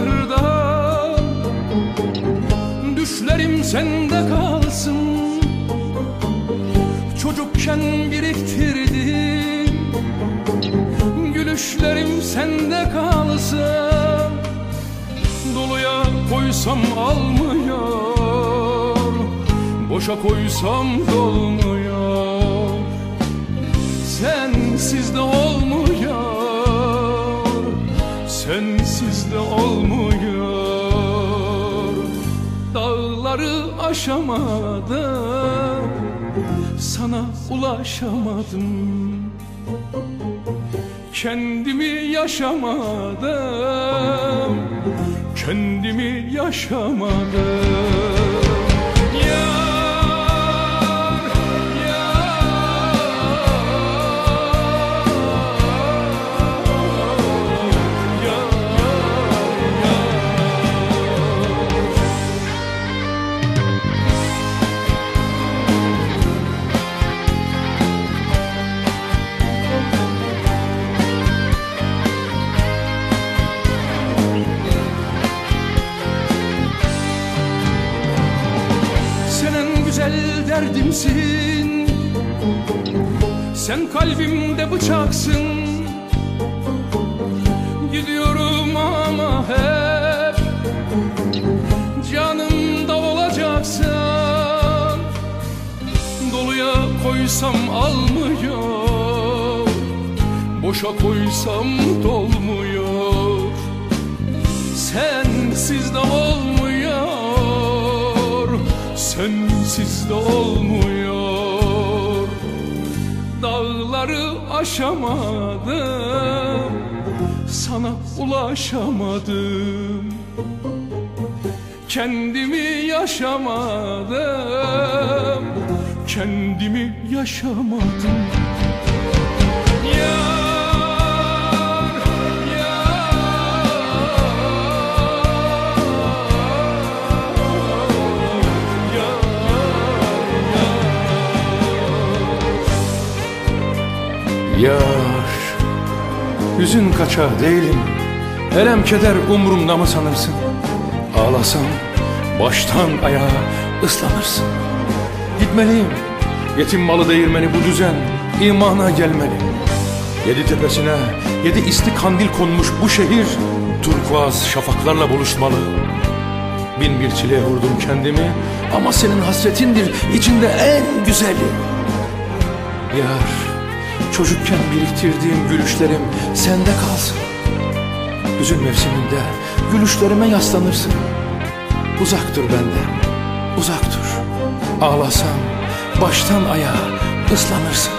verdad. Sende kalsın. Çocukken biriktirdim. Gülüşlerim sende kalsın. Doluya koysam almıyor. Boşa koysam dolmuyor. Sensiz de olmuyor. Sensiz de olmuyor Dağları aşamadım Sana ulaşamadım. Kendimi yaşamadım. Kendimi yaşamadım derdimsin Sen kalbimde bıçaksın. Gidiyorum ama hep Canımda olacaksın Doluya koysam almıyor. Boşa koysam dolmuyor. Sensiz Sensiz de olmuyor. Dağları aşamadım Sana ulaşamadım. Kendimi yaşamadım Kendimi yaşamadım Yar Yüzün kaça değilim. Elem keder umrumda mı sanırsın? Ağlasam baştan ayağa ıslanırsın. Gitmeliyim. Yetim malı değirmeni bu düzen. İmana gelmeli. Yedi tepesine yedi isti kandil konmuş bu şehir. Turkuaz şafaklarla buluşmalı. Bin bir çileye vurdum kendimi. Ama senin hasretindir. İçinde en güzeli. Yar Çocukken biriktirdiğim gülüşlerim sende kalsın. Hüzün mevsiminde gülüşlerime yaslanırsın. Uzak dur benden, uzak dur Ağlasam baştan ayağa ıslanırsın